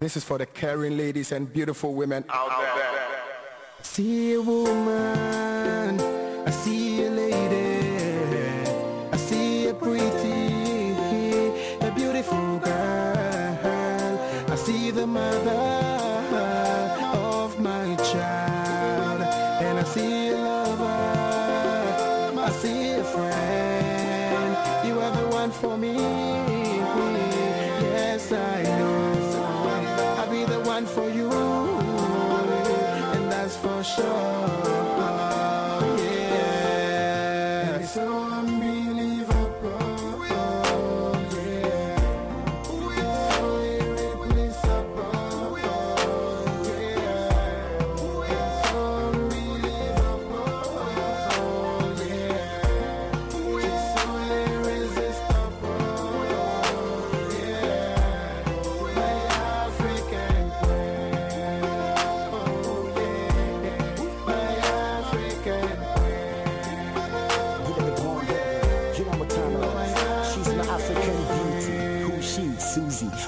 This is for the caring ladies and beautiful women out there. I see a woman, I see a lady, I see a pretty, a beautiful girl. I see the mother of my child, and I see a lover, I see a friend. You are the one for me. That's She's my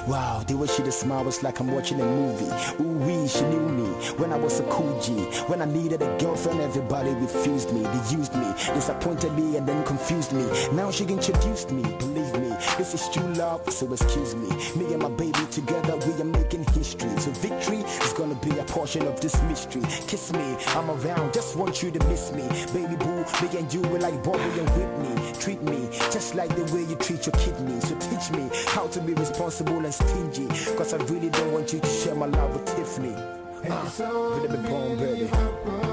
Wow, the way she just smile was like I'm watching a movie. Ooh wee, she knew me when I was a cool G. When I needed a girlfriend, everybody refused me. They used me, disappointed me, and then confused me. Now she introduced me. Believe me, this is true love, so excuse me. Me and my baby together, we are making history. So victory is gonna be a portion of this mystery. Kiss me, I'm around, just want you to miss me. Baby boo, me and you were like Bobby and Whitney. Treat me just like the way you treat your kidney. So teach me how to be responsible and stingy. Cause I really don't want you to share my love with Tiffany. Ah, really be born, baby.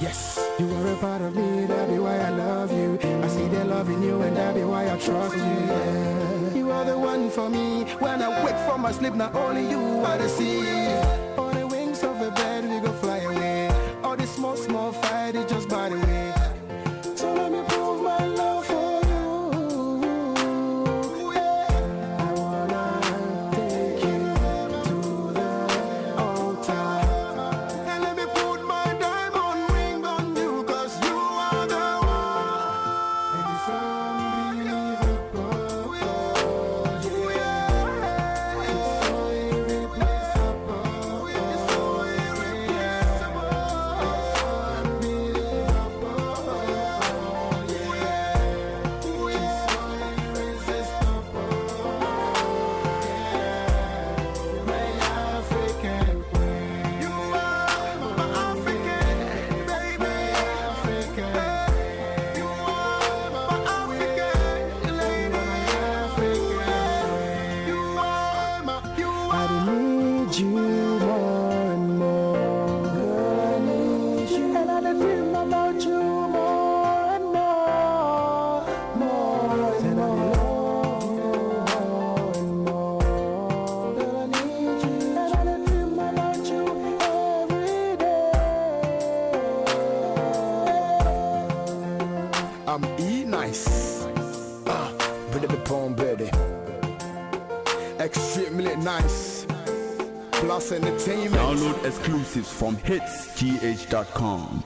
Yes, you are a part of me, that be why I love you. I see the love in you, and that be why I trust you. Yeah. You are the one for me. When I wake from my sleep, not only you I the see. On the wings of a bird, we go fly away. All this small, small fight, it just by the way. Really be baby. Extremely nice. Plus entertainment. Download exclusives from hitsgh.com.